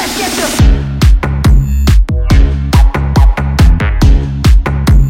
Let's get the